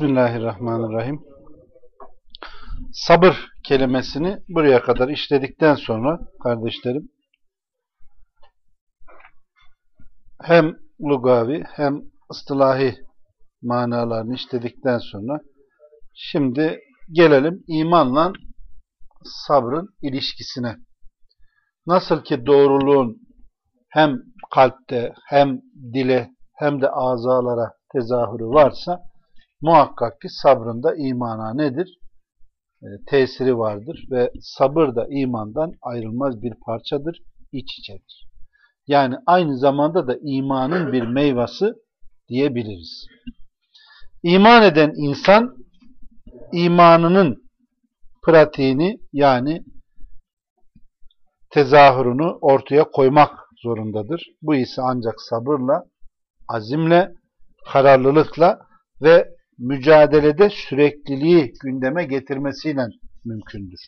Bismillahirrahmanirrahim. Sabır kelimesini buraya kadar işledikten sonra kardeşlerim hem lugavi hem ıstılahi manalarını işledikten sonra şimdi gelelim imanla sabrın ilişkisine. Nasıl ki doğruluğun hem kalpte hem dile hem de azalara tezahürü varsa muhakkak ki sabrında imana nedir? E, tesiri vardır ve sabır da imandan ayrılmaz bir parçadır, iç içedir. Yani aynı zamanda da imanın bir meyvası diyebiliriz. İman eden insan imanının pratiğini yani tezahürünü ortaya koymak zorundadır. Bu ise ancak sabırla, azimle, kararlılıkla ve mücadelede sürekliliği gündeme getirmesiyle mümkündür.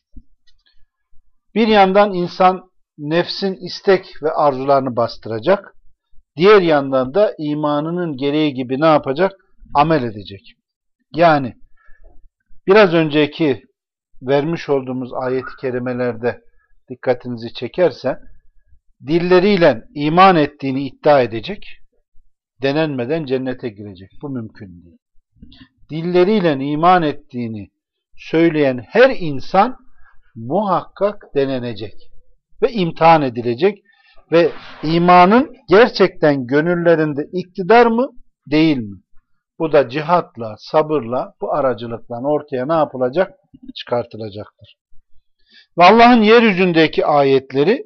Bir yandan insan nefsin istek ve arzularını bastıracak, diğer yandan da imanının gereği gibi ne yapacak? Amel edecek. Yani biraz önceki vermiş olduğumuz ayet-i kerimelerde dikkatinizi çekerse, dilleriyle iman ettiğini iddia edecek, denenmeden cennete girecek. Bu mümkün değil dilleriyle iman ettiğini söyleyen her insan muhakkak denenecek ve imtihan edilecek ve imanın gerçekten gönüllerinde iktidar mı değil mi? Bu da cihatla, sabırla, bu aracılıkla ortaya ne yapılacak? Çıkartılacaktır. Ve Allah'ın yeryüzündeki ayetleri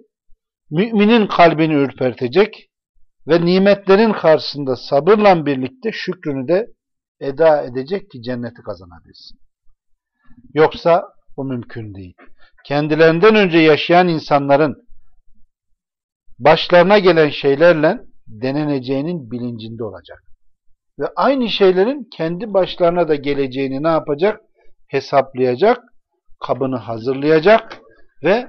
müminin kalbini ürpertecek ve nimetlerin karşısında sabırla birlikte şükrünü de eda edecek ki cenneti kazanabilsin. Yoksa bu mümkün değil. Kendilerinden önce yaşayan insanların başlarına gelen şeylerle deneneceğinin bilincinde olacak. Ve aynı şeylerin kendi başlarına da geleceğini ne yapacak? Hesaplayacak, kabını hazırlayacak ve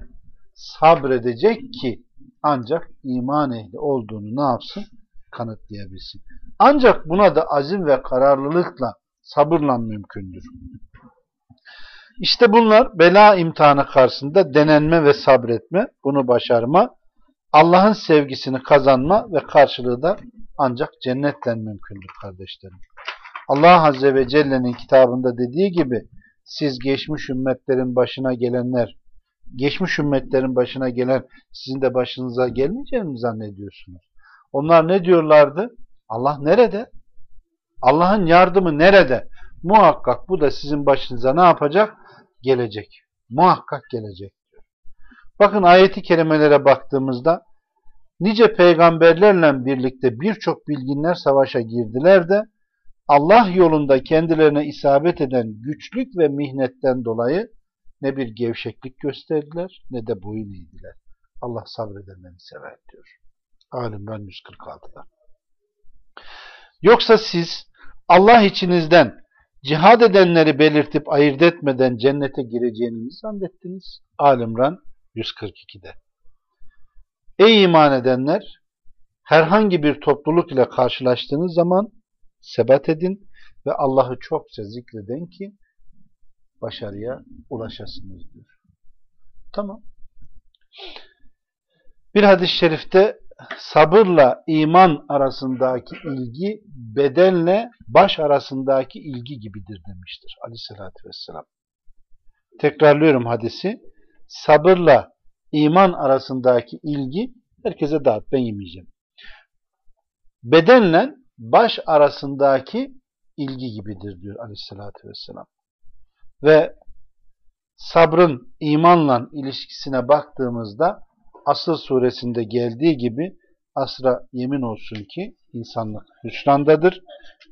sabredecek ki ancak iman ehli olduğunu ne yapsın? Kanıtlayabilsin. Ancak buna da azim ve kararlılıkla, sabırla mümkündür. İşte bunlar bela imtihanı karşısında denenme ve sabretme, bunu başarma, Allah'ın sevgisini kazanma ve karşılığı da ancak cennetle mümkündür kardeşlerim. Allah Azze ve Celle'nin kitabında dediği gibi siz geçmiş ümmetlerin başına gelenler, geçmiş ümmetlerin başına gelen sizin de başınıza gelmeyeceğini mi zannediyorsunuz? Onlar ne diyorlardı? Allah nerede? Allah'ın yardımı nerede? Muhakkak bu da sizin başınıza ne yapacak? Gelecek. Muhakkak gelecek. Bakın ayeti kerimelere baktığımızda nice peygamberlerle birlikte birçok bilginler savaşa girdiler de Allah yolunda kendilerine isabet eden güçlük ve mihnetten dolayı ne bir gevşeklik gösterdiler ne de boyun eğdiler. Allah sabredenleri sever diyor. Alimran 146'da. Yoksa siz Allah içinizden cihad edenleri belirtip ayırt etmeden cennete gireceğinizi zannettiniz. Alimran 142'de. Ey iman edenler! Herhangi bir topluluk ile karşılaştığınız zaman sebat edin ve Allah'ı çokça zikredin ki başarıya ulaşasınız diyor. Tamam. Bir hadis-i şerifte sabırla iman arasındaki ilgi bedenle baş arasındaki ilgi gibidir demiştir aleyhissalatü vesselam. Tekrarlıyorum hadisi. Sabırla iman arasındaki ilgi herkese dağıt ben yemeyeceğim. Bedenle baş arasındaki ilgi gibidir diyor aleyhissalatü vesselam. Ve sabrın imanla ilişkisine baktığımızda Asır suresinde geldiği gibi asra yemin olsun ki insanlık hüsrandadır.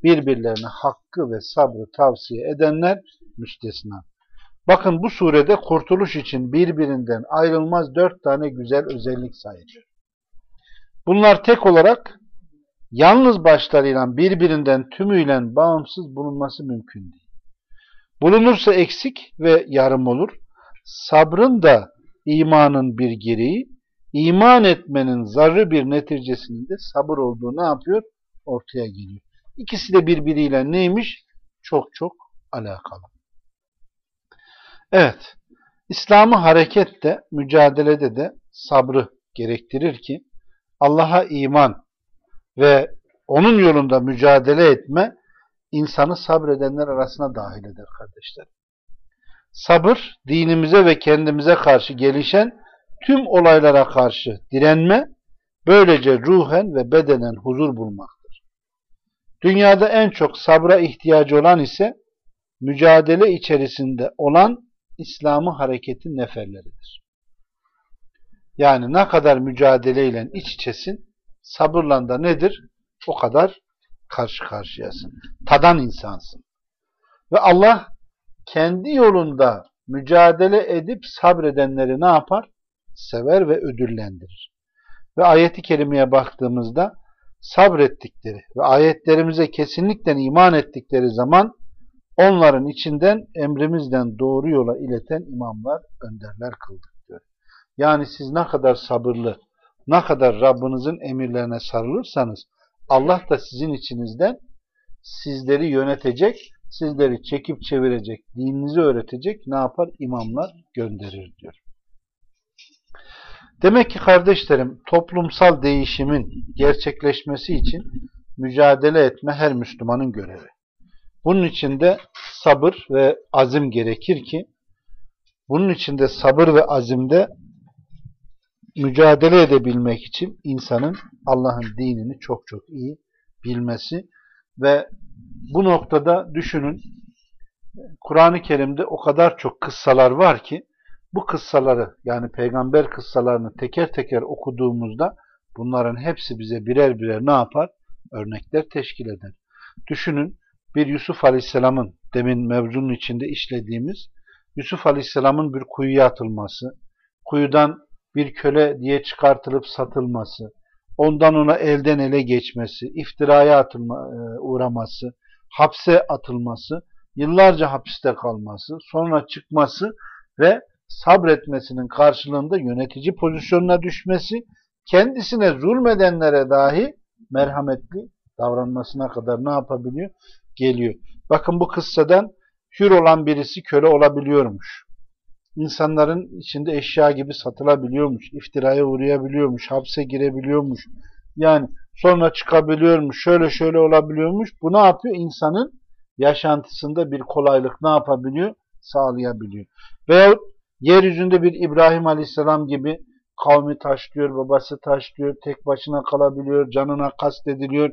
Birbirlerine hakkı ve sabrı tavsiye edenler müstesna. Bakın bu surede kurtuluş için birbirinden ayrılmaz dört tane güzel özellik sayılıyor. Bunlar tek olarak yalnız başlarıyla birbirinden tümüyle bağımsız bulunması mümkün değil. Bulunursa eksik ve yarım olur. Sabrın da imanın bir gereği, iman etmenin zarrı bir neticesinin de sabır olduğu ne yapıyor? Ortaya geliyor. İkisi de birbiriyle neymiş? çok çok alakalı. Evet, İslam'ı harekette, mücadelede de sabrı gerektirir ki Allah'a iman ve onun yolunda mücadele etme insanı sabredenler arasına dahil eder kardeşler. Sabır, dinimize ve kendimize karşı gelişen tüm olaylara karşı direnme, böylece ruhen ve bedenen huzur bulmaktır. Dünyada en çok sabra ihtiyacı olan ise mücadele içerisinde olan İslam'ı hareketin neferleridir. Yani ne kadar mücadeleyle iç içesin, sabırla da nedir? O kadar karşı karşıyasın. Tadan insansın. Ve Allah kendi yolunda mücadele edip sabredenleri ne yapar? Sever ve ödüllendirir. Ve ayeti kerimeye baktığımızda sabrettikleri ve ayetlerimize kesinlikle iman ettikleri zaman onların içinden emrimizden doğru yola ileten imamlar, önderler kıldık diyor. Yani siz ne kadar sabırlı, ne kadar Rabbinizin emirlerine sarılırsanız Allah da sizin içinizden sizleri yönetecek, sizleri çekip çevirecek, dininizi öğretecek ne yapar? İmamlar gönderir diyor. Demek ki kardeşlerim toplumsal değişimin gerçekleşmesi için mücadele etme her Müslümanın görevi. Bunun için de sabır ve azim gerekir ki bunun için de sabır ve azimde mücadele edebilmek için insanın Allah'ın dinini çok çok iyi bilmesi ve bu noktada düşünün Kur'an-ı Kerim'de o kadar çok kıssalar var ki bu kıssaları yani peygamber kıssalarını teker teker okuduğumuzda bunların hepsi bize birer birer ne yapar? Örnekler teşkil eder. Düşünün bir Yusuf Aleyhisselam'ın demin mevzunun içinde işlediğimiz Yusuf Aleyhisselam'ın bir kuyuya atılması, kuyudan bir köle diye çıkartılıp satılması, ondan ona elden ele geçmesi, iftiraya atılma, e, uğraması, hapse atılması, yıllarca hapiste kalması, sonra çıkması ve sabretmesinin karşılığında yönetici pozisyonuna düşmesi, kendisine zulmedenlere dahi merhametli davranmasına kadar ne yapabiliyor? Geliyor. Bakın bu kıssadan hür olan birisi köle olabiliyormuş. İnsanların içinde eşya gibi satılabiliyormuş, iftiraya uğrayabiliyormuş, hapse girebiliyormuş. Yani sonra çıkabiliyormuş, şöyle şöyle olabiliyormuş. Bu ne yapıyor? İnsanın yaşantısında bir kolaylık ne yapabiliyor? Sağlayabiliyor. Veyahut yeryüzünde bir İbrahim Aleyhisselam gibi kavmi taşlıyor, babası taşlıyor, tek başına kalabiliyor, canına kastediliyor,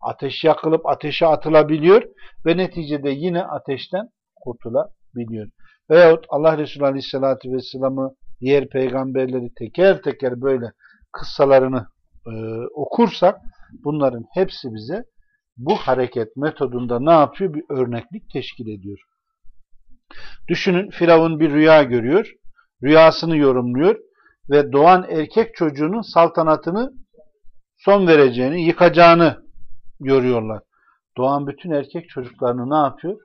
ateş yakılıp ateşe atılabiliyor ve neticede yine ateşten kurtulabiliyor. Veyahut Allah Resulü Aleyhisselatü Vesselam'ı diğer peygamberleri teker teker böyle kıssalarını e, okursak bunların hepsi bize bu hareket metodunda ne yapıyor? Bir örneklik teşkil ediyor. Düşünün Firavun bir rüya görüyor. Rüyasını yorumluyor ve doğan erkek çocuğunun saltanatını son vereceğini, yıkacağını görüyorlar. Doğan bütün erkek çocuklarını ne yapıyor?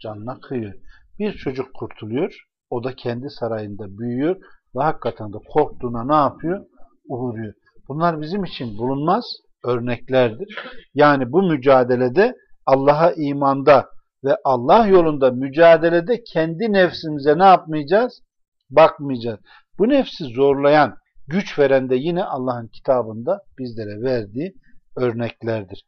Canına kıyıyor. Bir çocuk kurtuluyor. O da kendi sarayında büyüyor ve hakikaten de korktuğuna ne yapıyor? Uğruyor. Bunlar bizim için bulunmaz örneklerdir. Yani bu mücadelede Allah'a imanda ve Allah yolunda mücadelede kendi nefsimize ne yapmayacağız? Bakmayacağız. Bu nefsi zorlayan, güç veren de yine Allah'ın kitabında bizlere verdiği örneklerdir.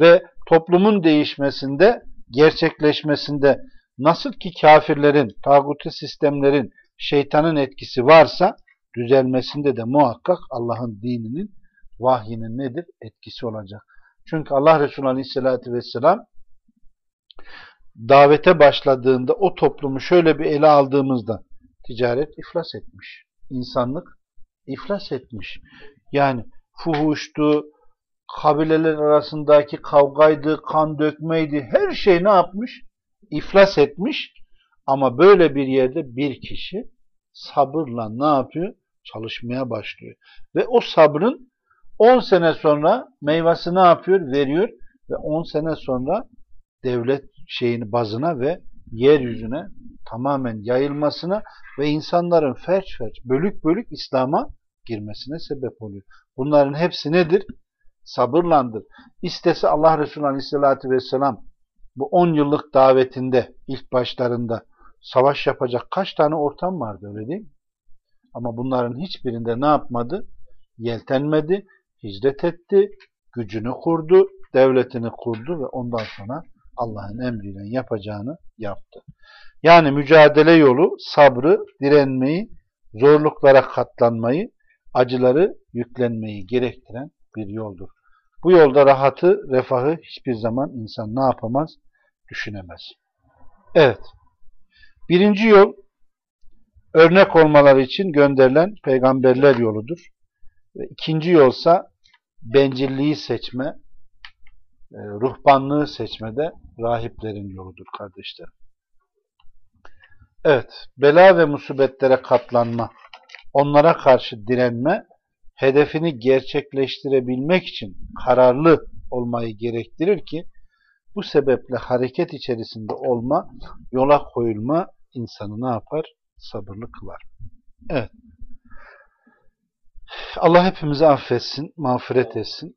Ve toplumun değişmesinde, gerçekleşmesinde nasıl ki kafirlerin, tağutu sistemlerin, şeytanın etkisi varsa düzelmesinde de muhakkak Allah'ın dininin, vahyinin nedir? Etkisi olacak. Çünkü Allah Resulü Aleyhisselatü Vesselam davete başladığında o toplumu şöyle bir ele aldığımızda ticaret iflas etmiş. insanlık iflas etmiş. Yani fuhuştu, kabileler arasındaki kavgaydı, kan dökmeydi, her şey ne yapmış? İflas etmiş. Ama böyle bir yerde bir kişi sabırla ne yapıyor? Çalışmaya başlıyor. Ve o sabrın 10 sene sonra meyvesi ne yapıyor? Veriyor. Ve 10 sene sonra devlet şeyini bazına ve yeryüzüne tamamen yayılmasına ve insanların ferç ferç, bölük bölük İslam'a girmesine sebep oluyor. Bunların hepsi nedir? Sabırlandır. İstese Allah Resulü Aleyhisselatü Vesselam bu 10 yıllık davetinde ilk başlarında savaş yapacak kaç tane ortam vardı öyle değil mi? Ama bunların hiçbirinde ne yapmadı? Yeltenmedi, hicret etti, gücünü kurdu, devletini kurdu ve ondan sonra Allah'ın emriyle yapacağını yaptı. Yani mücadele yolu sabrı, direnmeyi, zorluklara katlanmayı, acıları yüklenmeyi gerektiren bir yoldur. Bu yolda rahatı, refahı hiçbir zaman insan ne yapamaz? Düşünemez. Evet. Birinci yol örnek olmaları için gönderilen peygamberler yoludur. İkinci yolsa bencilliği seçme, ruhbanlığı seçmede rahiplerin yoludur kardeşlerim. Evet, bela ve musibetlere katlanma, onlara karşı direnme, hedefini gerçekleştirebilmek için kararlı olmayı gerektirir ki, bu sebeple hareket içerisinde olma, yola koyulma insanı ne yapar? Sabırlı kılar. Evet. Allah hepimizi affetsin, mağfiret etsin.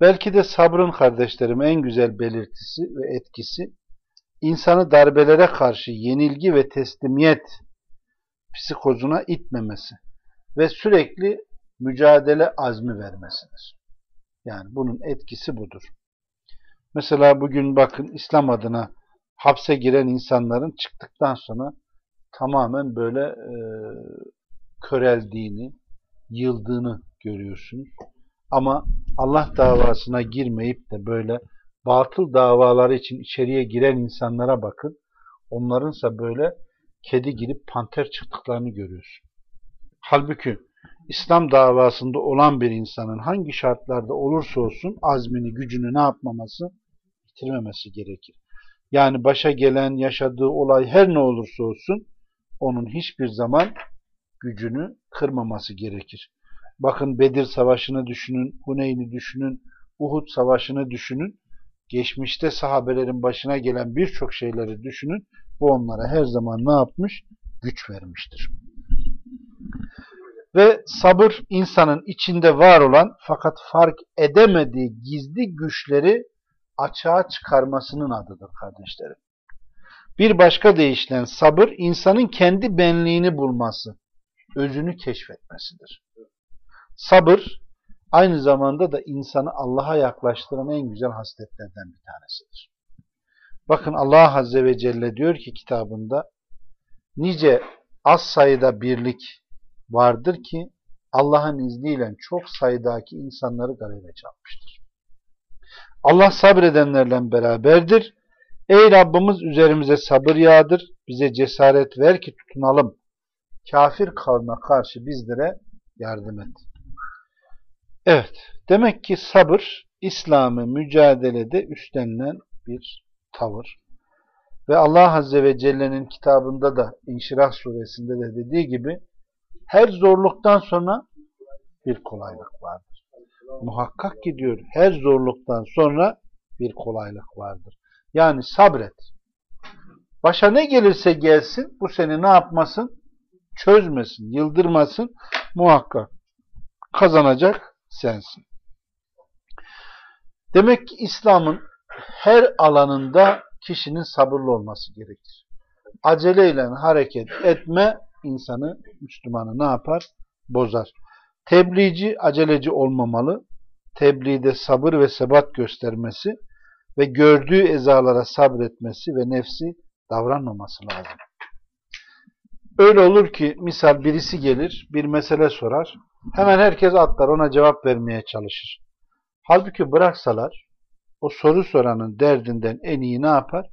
Belki de sabrın kardeşlerim en güzel belirtisi ve etkisi insanı darbelere karşı yenilgi ve teslimiyet psikozuna itmemesi ve sürekli mücadele azmi vermesidir. Yani bunun etkisi budur. Mesela bugün bakın İslam adına hapse giren insanların çıktıktan sonra tamamen böyle e, köreldiğini, yıldığını görüyorsunuz. Ama Allah davasına girmeyip de böyle batıl davaları için içeriye giren insanlara bakın. Onlarınsa böyle kedi girip panter çıktıklarını görüyorsun. Halbuki İslam davasında olan bir insanın hangi şartlarda olursa olsun azmini, gücünü ne yapmaması? Bitirmemesi gerekir. Yani başa gelen, yaşadığı olay her ne olursa olsun onun hiçbir zaman gücünü kırmaması gerekir. Bakın Bedir Savaşı'nı düşünün, Huneyn'i düşünün, Uhud Savaşı'nı düşünün. Geçmişte sahabelerin başına gelen birçok şeyleri düşünün. Bu onlara her zaman ne yapmış? Güç vermiştir. Ve sabır insanın içinde var olan fakat fark edemediği gizli güçleri açığa çıkarmasının adıdır kardeşlerim. Bir başka deyişle sabır insanın kendi benliğini bulması, özünü keşfetmesidir. Sabır aynı zamanda da insanı Allah'a yaklaştıran en güzel hasletlerden bir tanesidir. Bakın Allah Azze ve Celle diyor ki kitabında nice az sayıda birlik vardır ki Allah'ın izniyle çok sayıdaki insanları galebe çalmıştır. Allah sabredenlerle beraberdir. Ey Rabbimiz üzerimize sabır yağdır, bize cesaret ver ki tutunalım. Kafir kavme karşı bizlere yardım et. Evet, demek ki sabır İslam'ı mücadelede üstlenilen bir tavır. Ve Allah Azze ve Celle'nin kitabında da İnşirah suresinde de dediği gibi her zorluktan sonra bir kolaylık vardır. Muhakkak ki diyor her zorluktan sonra bir kolaylık vardır. Yani sabret. Başa ne gelirse gelsin bu seni ne yapmasın? Çözmesin, yıldırmasın. Muhakkak kazanacak sensin. Demek ki İslam'ın her alanında kişinin sabırlı olması gerekir. Aceleyle hareket etme insanı, Müslümanı ne yapar? Bozar. Tebliğci aceleci olmamalı. Tebliğde sabır ve sebat göstermesi ve gördüğü ezalara sabretmesi ve nefsi davranmaması lazım. Öyle olur ki misal birisi gelir, bir mesele sorar. Hemen herkes atlar ona cevap vermeye çalışır. Halbuki bıraksalar o soru soranın derdinden en iyi ne yapar?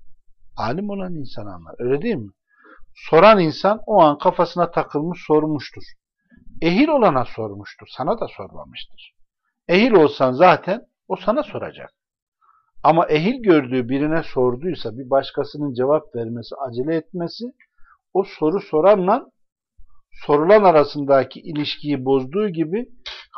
Alim olan insan anlar. Öyle değil mi? Soran insan o an kafasına takılmış sormuştur. Ehil olana sormuştur. Sana da sormamıştır. Ehil olsan zaten o sana soracak. Ama ehil gördüğü birine sorduysa bir başkasının cevap vermesi, acele etmesi o soru soranla sorulan arasındaki ilişkiyi bozduğu gibi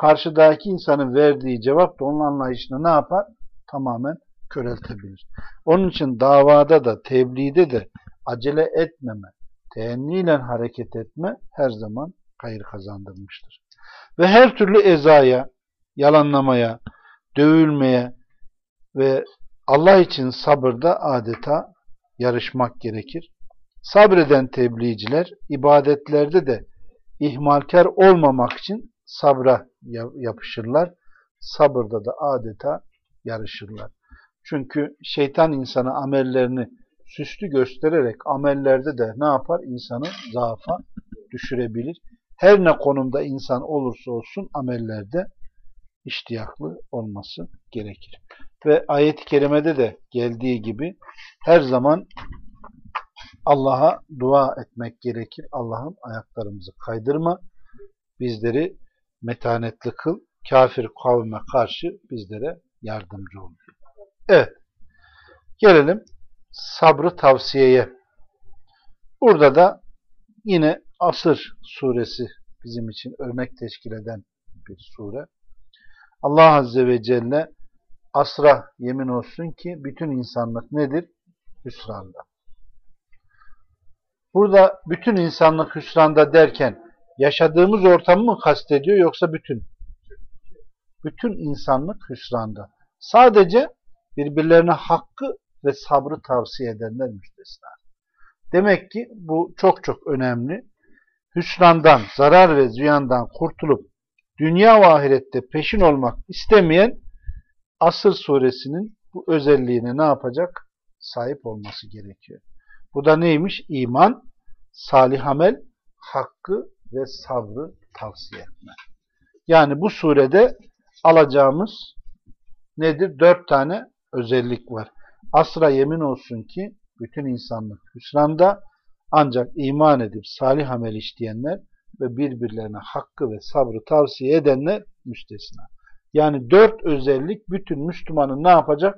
karşıdaki insanın verdiği cevap da onun anlayışını ne yapar? Tamamen köreltebilir. Onun için davada da, tebliğde de acele etmeme, teenniyle hareket etme her zaman hayır kazandırmıştır. Ve her türlü ezaya, yalanlamaya, dövülmeye ve Allah için sabırda adeta yarışmak gerekir. Sabreden tebliğciler ibadetlerde de ihmalkar olmamak için sabra yapışırlar. Sabırda da adeta yarışırlar. Çünkü şeytan insana amellerini süslü göstererek amellerde de ne yapar? İnsanı zaafa düşürebilir. Her ne konumda insan olursa olsun amellerde iştiyaklı olması gerekir. Ve ayet-i kerimede de geldiği gibi her zaman Allah'a dua etmek gerekir. Allah'ım ayaklarımızı kaydırma, bizleri metanetli kıl, kafir kavme karşı bizlere yardımcı ol. Evet, gelelim sabrı tavsiyeye. Burada da yine Asır suresi bizim için örnek teşkil eden bir sure. Allah Azze ve Celle asra yemin olsun ki bütün insanlık nedir? Hüsranda. Burada bütün insanlık hüsranda derken yaşadığımız ortamı mı kastediyor yoksa bütün? Bütün insanlık hüsranda. Sadece birbirlerine hakkı ve sabrı tavsiye edenler müstesna. Demek ki bu çok çok önemli. Hüsrandan, zarar ve ziyandan kurtulup dünya ve ahirette peşin olmak istemeyen Asır suresinin bu özelliğine ne yapacak? Sahip olması gerekiyor. Bu da neymiş? İman, salih amel, hakkı ve sabrı tavsiye etme. Yani bu surede alacağımız nedir? Dört tane özellik var. Asra yemin olsun ki bütün insanlık hüsranda ancak iman edip salih amel işleyenler ve birbirlerine hakkı ve sabrı tavsiye edenler müstesna. Yani dört özellik bütün Müslümanın ne yapacak?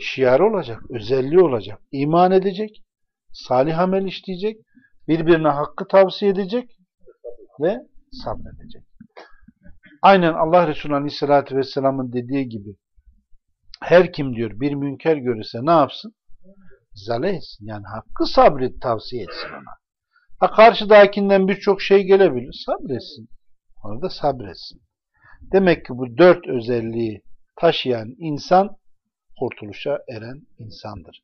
Şiar olacak, özelliği olacak. İman edecek, salih amel işleyecek, birbirine hakkı tavsiye edecek ve sabredecek. Aynen Allah Resulü Aleyhisselatü Vesselam'ın dediği gibi her kim diyor bir münker görürse ne yapsın? Zale etsin. Yani hakkı sabret tavsiye etsin ona. Ha karşıdakinden birçok şey gelebilir. Sabretsin. Orada sabretsin. Demek ki bu dört özelliği taşıyan insan kurtuluşa eren insandır.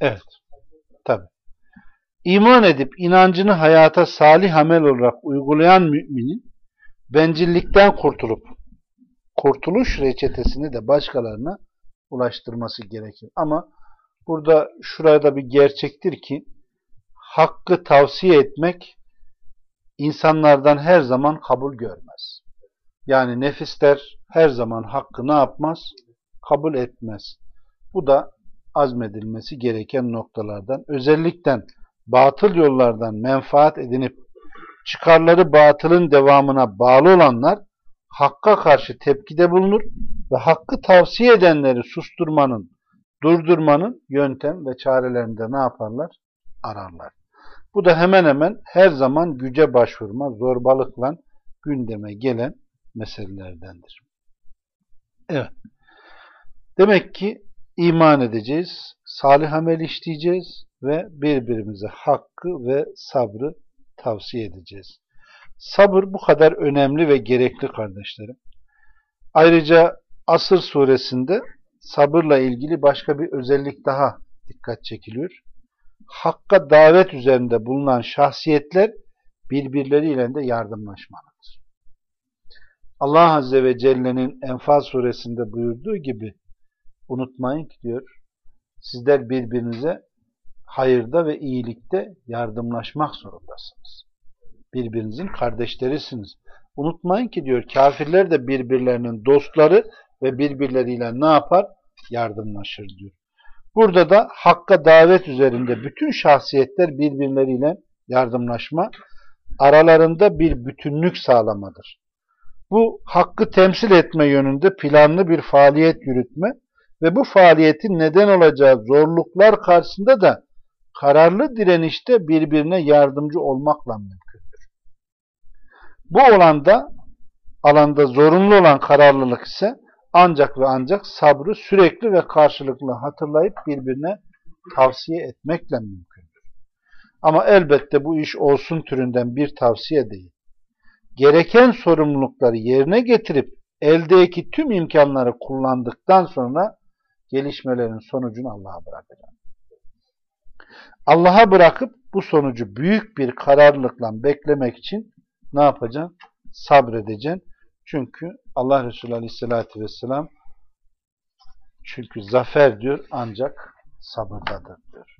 Evet. Tabi. İman edip inancını hayata salih amel olarak uygulayan müminin bencillikten kurtulup kurtuluş reçetesini de başkalarına ulaştırması gerekir. Ama burada şurada bir gerçektir ki hakkı tavsiye etmek insanlardan her zaman kabul görmez. Yani nefisler her zaman hakkı ne yapmaz? Kabul etmez. Bu da azmedilmesi gereken noktalardan. Özellikle batıl yollardan menfaat edinip çıkarları batılın devamına bağlı olanlar hakka karşı tepkide bulunur ve hakkı tavsiye edenleri susturmanın, durdurmanın yöntem ve çarelerinde ne yaparlar? Ararlar. Bu da hemen hemen her zaman güce başvurma, zorbalıkla gündeme gelen meselelerdendir. Evet. Demek ki iman edeceğiz, salih amel işleyeceğiz ve birbirimize hakkı ve sabrı tavsiye edeceğiz. Sabır bu kadar önemli ve gerekli kardeşlerim. Ayrıca Asır suresinde sabırla ilgili başka bir özellik daha dikkat çekiliyor. Hakka davet üzerinde bulunan şahsiyetler birbirleriyle de yardımlaşmalıdır. Allah Azze ve Celle'nin Enfal suresinde buyurduğu gibi unutmayın ki diyor sizler birbirinize hayırda ve iyilikte yardımlaşmak zorundasınız. Birbirinizin kardeşlerisiniz. Unutmayın ki diyor kafirler de birbirlerinin dostları ve birbirleriyle ne yapar? Yardımlaşır diyor. Burada da hakka davet üzerinde bütün şahsiyetler birbirleriyle yardımlaşma, aralarında bir bütünlük sağlamadır. Bu hakkı temsil etme yönünde planlı bir faaliyet yürütme ve bu faaliyetin neden olacağı zorluklar karşısında da kararlı direnişte birbirine yardımcı olmakla mümkündür. Bu olanda alanda zorunlu olan kararlılık ise ancak ve ancak sabrı sürekli ve karşılıklı hatırlayıp birbirine tavsiye etmekle mümkündür. Ama elbette bu iş olsun türünden bir tavsiye değil. gereken sorumlulukları yerine getirip eldeki tüm imkanları kullandıktan sonra gelişmelerin sonucunu Allah'a bırakacağım. Allah'a bırakıp bu sonucu büyük bir kararlılıkla beklemek için ne yapacaksın? Sabredeceksin. Çünkü Allah Resulü Aleyhisselatü Vesselam çünkü zafer diyor ancak sabırdadır diyor.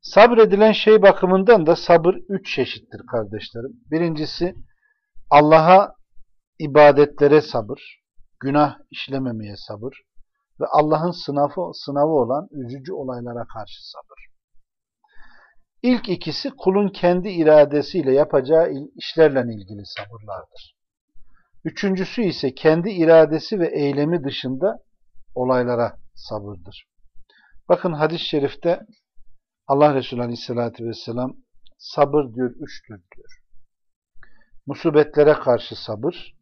Sabredilen şey bakımından da sabır üç çeşittir kardeşlerim. Birincisi Allah'a ibadetlere sabır, günah işlememeye sabır ve Allah'ın sınavı, sınavı olan üzücü olaylara karşı sabır. İlk ikisi kulun kendi iradesiyle yapacağı işlerle ilgili sabırlardır. Üçüncüsü ise kendi iradesi ve eylemi dışında olaylara sabırdır. Bakın hadis-i şerifte Allah Resulü Aleyhisselatü Vesselam sabır diyor üçtür diyor. Musibetlere karşı sabır,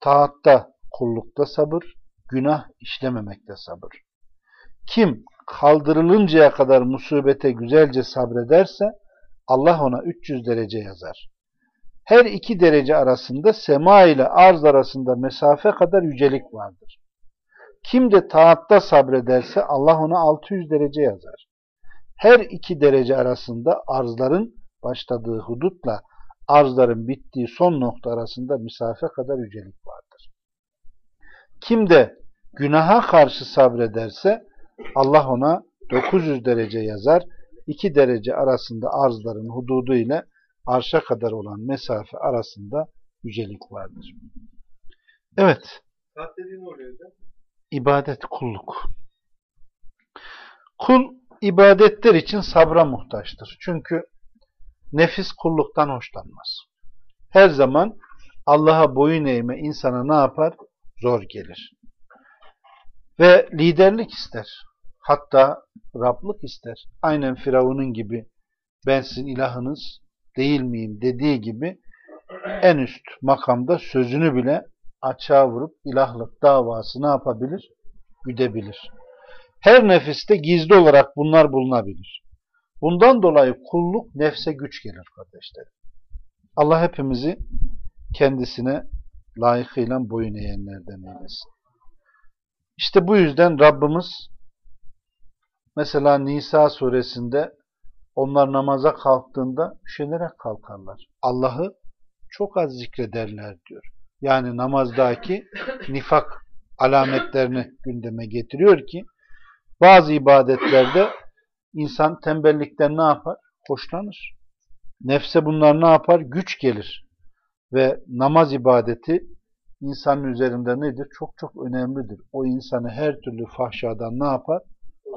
taatta, kullukta sabır, günah işlememekte sabır. Kim kaldırılıncaya kadar musibete güzelce sabrederse Allah ona 300 derece yazar. Her iki derece arasında sema ile arz arasında mesafe kadar yücelik vardır. Kim de taatta sabrederse Allah ona 600 derece yazar. Her iki derece arasında arzların başladığı hudutla arzların bittiği son nokta arasında mesafe kadar yücelik vardır. Kim de günaha karşı sabrederse Allah ona 900 derece yazar. 2 derece arasında arzların hududu ile arşa kadar olan mesafe arasında yücelik vardır. Evet. İbadet, kulluk. Kul ibadetler için sabra muhtaçtır. Çünkü nefis kulluktan hoşlanmaz. Her zaman Allah'a boyun eğme insana ne yapar? Zor gelir. Ve liderlik ister. Hatta Rablık ister. Aynen Firavun'un gibi ben sizin ilahınız değil miyim dediği gibi en üst makamda sözünü bile açığa vurup ilahlık davası ne yapabilir? Güdebilir. Her nefiste gizli olarak bunlar bulunabilir. Bundan dolayı kulluk nefse güç gelir kardeşlerim. Allah hepimizi kendisine layıkıyla boyun eğenlerden eylesin. İşte bu yüzden Rabbimiz mesela Nisa suresinde onlar namaza kalktığında üşenerek kalkarlar. Allah'ı çok az zikrederler diyor. Yani namazdaki nifak alametlerini gündeme getiriyor ki bazı ibadetlerde insan tembellikten ne yapar? Hoşlanır. Nefse bunlar ne yapar? Güç gelir. Ve namaz ibadeti insanın üzerinde nedir? Çok çok önemlidir. O insanı her türlü fahşadan ne yapar?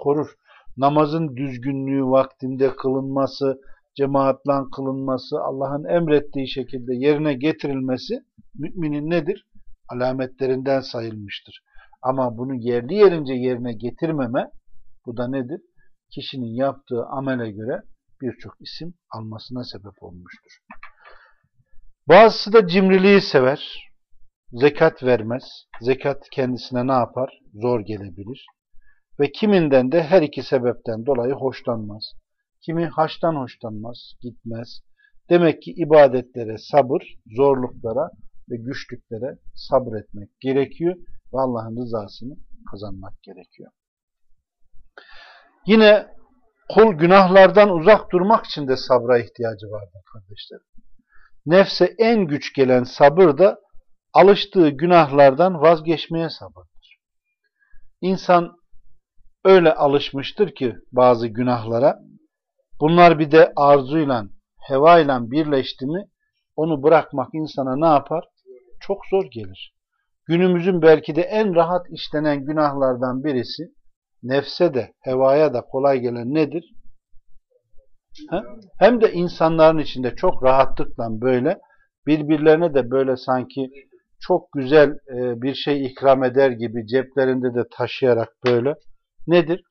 Korur. Namazın düzgünlüğü vaktinde kılınması, cemaatla kılınması, Allah'ın emrettiği şekilde yerine getirilmesi müminin nedir? Alametlerinden sayılmıştır. Ama bunu yerli yerince yerine getirmeme, bu da nedir? Kişinin yaptığı amele göre birçok isim almasına sebep olmuştur. Bazısı da cimriliği sever zekat vermez. Zekat kendisine ne yapar? Zor gelebilir. Ve kiminden de her iki sebepten dolayı hoşlanmaz. Kimi haçtan hoşlanmaz, gitmez. Demek ki ibadetlere sabır, zorluklara ve güçlüklere sabretmek gerekiyor ve Allah'ın rızasını kazanmak gerekiyor. Yine kul günahlardan uzak durmak için de sabra ihtiyacı vardır kardeşlerim. Nefse en güç gelen sabır da alıştığı günahlardan vazgeçmeye sabırdır. İnsan öyle alışmıştır ki bazı günahlara, bunlar bir de arzuyla, hevayla birleşti mi, onu bırakmak insana ne yapar? Çok zor gelir. Günümüzün belki de en rahat işlenen günahlardan birisi, nefse de, hevaya da kolay gelen nedir? Hem de insanların içinde çok rahatlıkla böyle, birbirlerine de böyle sanki çok güzel e, bir şey ikram eder gibi ceplerinde de taşıyarak böyle nedir?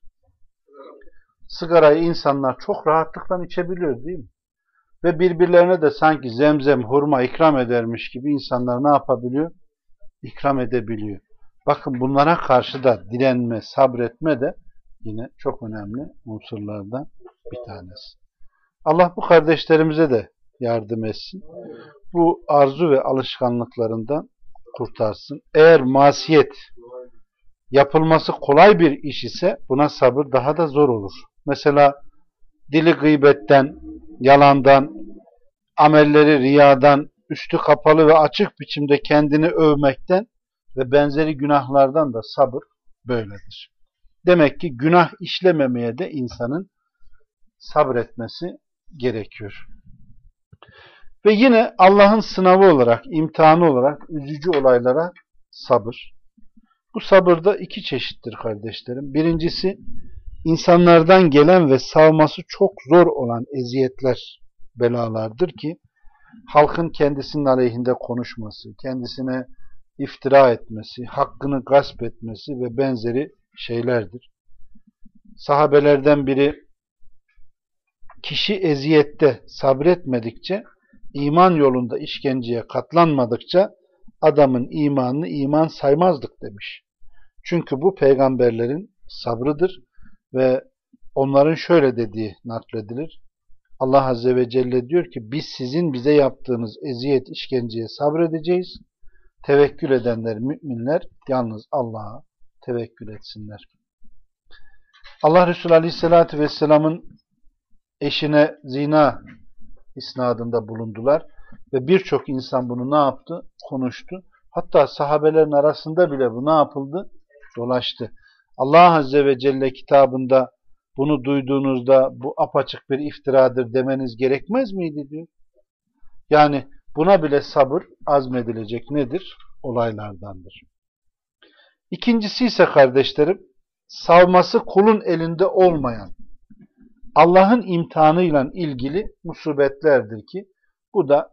Sigarayı insanlar çok rahatlıkla içebiliyor değil mi? Ve birbirlerine de sanki zemzem, hurma ikram edermiş gibi insanlar ne yapabiliyor? İkram edebiliyor. Bakın bunlara karşı da direnme, sabretme de yine çok önemli unsurlardan bir tanesi. Allah bu kardeşlerimize de yardım etsin. Bu arzu ve alışkanlıklarından kurtarsın. Eğer masiyet yapılması kolay bir iş ise buna sabır daha da zor olur. Mesela dili gıybetten, yalandan, amelleri riyadan, üstü kapalı ve açık biçimde kendini övmekten ve benzeri günahlardan da sabır böyledir. Demek ki günah işlememeye de insanın sabretmesi gerekiyor. Ve yine Allah'ın sınavı olarak, imtihanı olarak üzücü olaylara sabır. Bu sabır da iki çeşittir kardeşlerim. Birincisi insanlardan gelen ve savması çok zor olan eziyetler, belalardır ki halkın kendisinin aleyhinde konuşması, kendisine iftira etmesi, hakkını gasp etmesi ve benzeri şeylerdir. Sahabelerden biri kişi eziyette sabretmedikçe, iman yolunda işkenceye katlanmadıkça adamın imanını iman saymazdık demiş. Çünkü bu peygamberlerin sabrıdır ve onların şöyle dediği nakledilir. Allah Azze ve Celle diyor ki biz sizin bize yaptığınız eziyet işkenceye sabredeceğiz. Tevekkül edenler müminler yalnız Allah'a tevekkül etsinler. Allah Resulü Aleyhisselatü Vesselam'ın eşine zina isnadında bulundular ve birçok insan bunu ne yaptı? Konuştu. Hatta sahabelerin arasında bile bu ne yapıldı? Dolaştı. Allah Azze ve Celle kitabında bunu duyduğunuzda bu apaçık bir iftiradır demeniz gerekmez miydi diyor. Yani buna bile sabır azmedilecek nedir? Olaylardandır. İkincisi ise kardeşlerim, savması kulun elinde olmayan, Allah'ın imtihanıyla ilgili musibetlerdir ki, bu da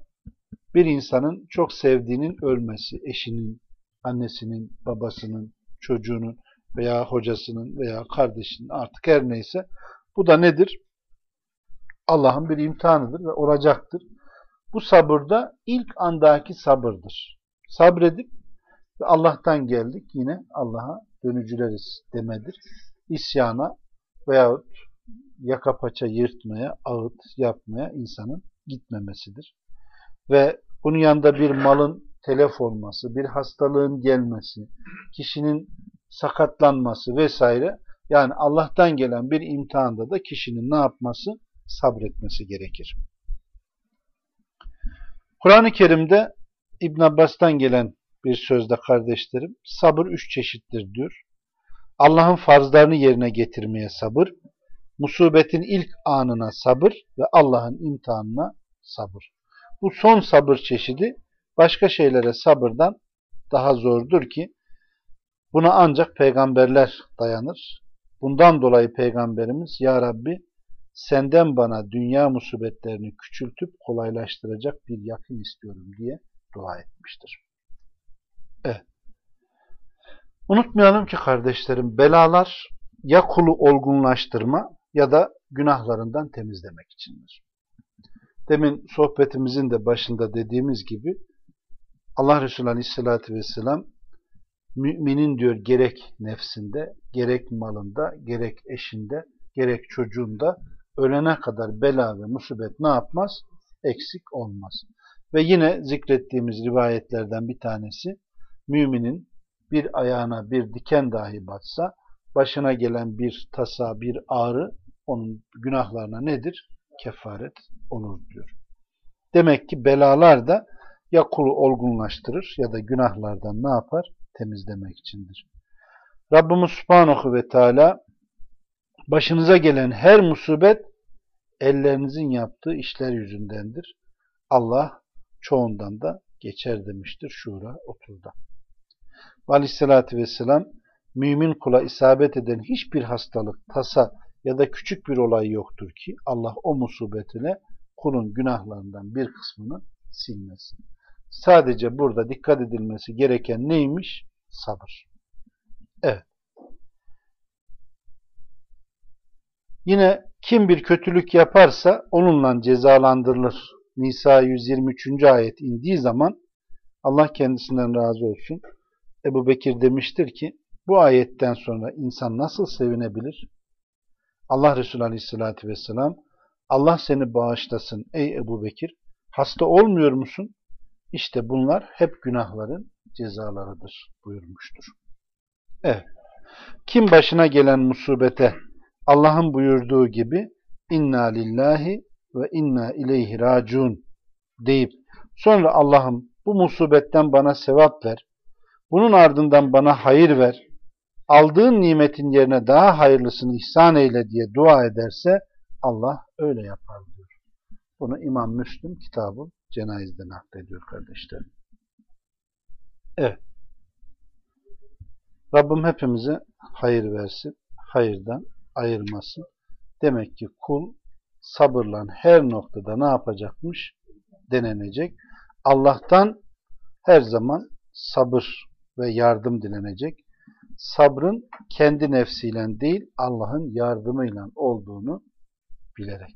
bir insanın çok sevdiğinin ölmesi, eşinin, annesinin, babasının, çocuğunun veya hocasının veya kardeşinin artık her neyse bu da nedir? Allah'ın bir imtihanıdır ve olacaktır. Bu sabır da ilk andaki sabırdır. Sabredip ve Allah'tan geldik yine Allah'a dönücüleriz demedir. İsyana veyahut yaka paça yırtmaya, ağıt yapmaya insanın gitmemesidir. Ve bunun yanında bir malın telef olması, bir hastalığın gelmesi, kişinin sakatlanması vesaire yani Allah'tan gelen bir imtihanda da kişinin ne yapması? Sabretmesi gerekir. Kur'an-ı Kerim'de İbn Abbas'tan gelen bir sözde kardeşlerim sabır üç çeşittir diyor. Allah'ın farzlarını yerine getirmeye sabır, musibetin ilk anına sabır ve Allah'ın imtihanına sabır. Bu son sabır çeşidi başka şeylere sabırdan daha zordur ki Buna ancak peygamberler dayanır. Bundan dolayı peygamberimiz Ya Rabbi senden bana dünya musibetlerini küçültüp kolaylaştıracak bir yakın istiyorum diye dua etmiştir. Evet. Unutmayalım ki kardeşlerim belalar ya kulu olgunlaştırma ya da günahlarından temizlemek içindir. Demin sohbetimizin de başında dediğimiz gibi Allah Resulü Aleyhisselatü Vesselam müminin diyor gerek nefsinde, gerek malında, gerek eşinde, gerek çocuğunda ölene kadar bela ve musibet ne yapmaz? Eksik olmaz. Ve yine zikrettiğimiz rivayetlerden bir tanesi müminin bir ayağına bir diken dahi batsa başına gelen bir tasa, bir ağrı onun günahlarına nedir? Kefaret olur diyor. Demek ki belalar da ya kulu olgunlaştırır ya da günahlardan ne yapar? temizlemek içindir. Rabbimiz Subhanahu ve Teala başınıza gelen her musibet ellerinizin yaptığı işler yüzündendir. Allah çoğundan da geçer demiştir Şura 30'da. Aleyhissalatü vesselam mümin kula isabet eden hiçbir hastalık, tasa ya da küçük bir olay yoktur ki Allah o musibetine kulun günahlarından bir kısmını silmesin. Sadece burada dikkat edilmesi gereken neymiş? Sabır. Evet. Yine kim bir kötülük yaparsa onunla cezalandırılır. Nisa 123. ayet indiği zaman Allah kendisinden razı olsun. Ebu Bekir demiştir ki bu ayetten sonra insan nasıl sevinebilir? Allah Resulü Aleyhisselatü Vesselam Allah seni bağışlasın ey Ebu Bekir Hasta olmuyor musun? İşte bunlar hep günahların cezalarıdır buyurmuştur. Evet. Kim başına gelen musibete Allah'ın buyurduğu gibi inna lillahi ve inna ileyhi raciun deyip sonra Allah'ım bu musibetten bana sevap ver, bunun ardından bana hayır ver, aldığın nimetin yerine daha hayırlısını ihsan eyle diye dua ederse Allah öyle yapar diyor. Bunu İmam Müslim kitabı Cenazede naklediyor kardeşlerim. Evet. Rabbim hepimize hayır versin, hayırdan ayırmasın. Demek ki kul sabırla her noktada ne yapacakmış? Denenecek. Allah'tan her zaman sabır ve yardım dilenecek. Sabrın kendi nefsiyle değil Allah'ın yardımıyla olduğunu bilerek.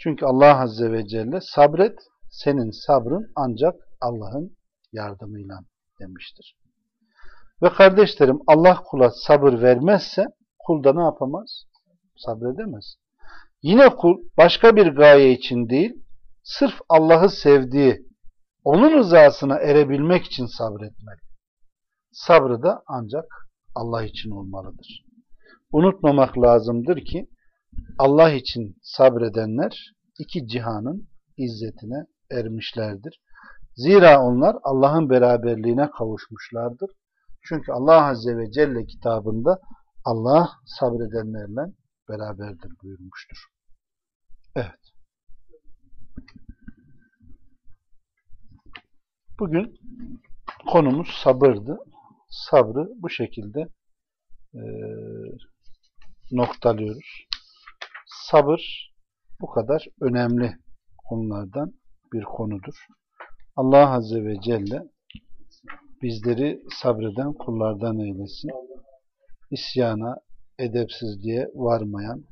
Çünkü Allah Azze ve Celle sabret, senin sabrın ancak Allah'ın yardımıyla demiştir. Ve kardeşlerim Allah kula sabır vermezse kul da ne yapamaz? Sabredemez. Yine kul başka bir gaye için değil, sırf Allah'ı sevdiği, onun rızasına erebilmek için sabretmeli. Sabrı da ancak Allah için olmalıdır. Unutmamak lazımdır ki Allah için sabredenler iki cihanın izzetine ermişlerdir. Zira onlar Allah'ın beraberliğine kavuşmuşlardır. Çünkü Allah Azze ve Celle kitabında Allah sabredenlerle beraberdir buyurmuştur. Evet. Bugün konumuz sabırdı. Sabrı bu şekilde e, noktalıyoruz. Sabır bu kadar önemli konulardan bir konudur. Allah Azze ve Celle bizleri sabreden kullardan eylesin. İsyana, edepsizliğe varmayan,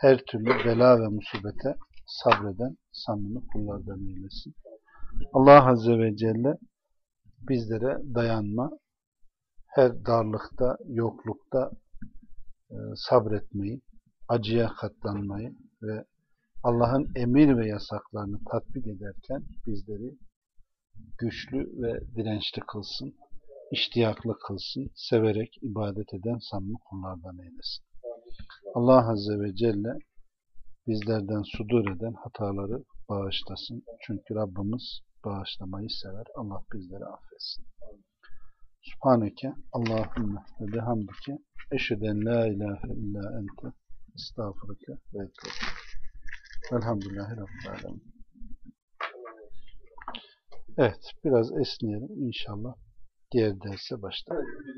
her türlü bela ve musibete sabreden samimi kullardan eylesin. Allah Azze ve Celle bizlere dayanma, her darlıkta, yoklukta e, sabretmeyi, acıya katlanmayı ve Allah'ın emir ve yasaklarını tatbik ederken bizleri güçlü ve dirençli kılsın, iştiyaklı kılsın, severek ibadet eden samimi kullardan eylesin. Allah Azze ve Celle bizlerden sudur eden hataları bağışlasın. Çünkü Rabbimiz bağışlamayı sever. Allah bizleri affetsin. Subhaneke Allahümme ve bihamdike eşheden la ilahe illa ente estağfurike ve etûbü. Velhamdülillahi Rabbil Alemin. Evet, biraz esneyelim inşallah. Diğer derse başlayalım.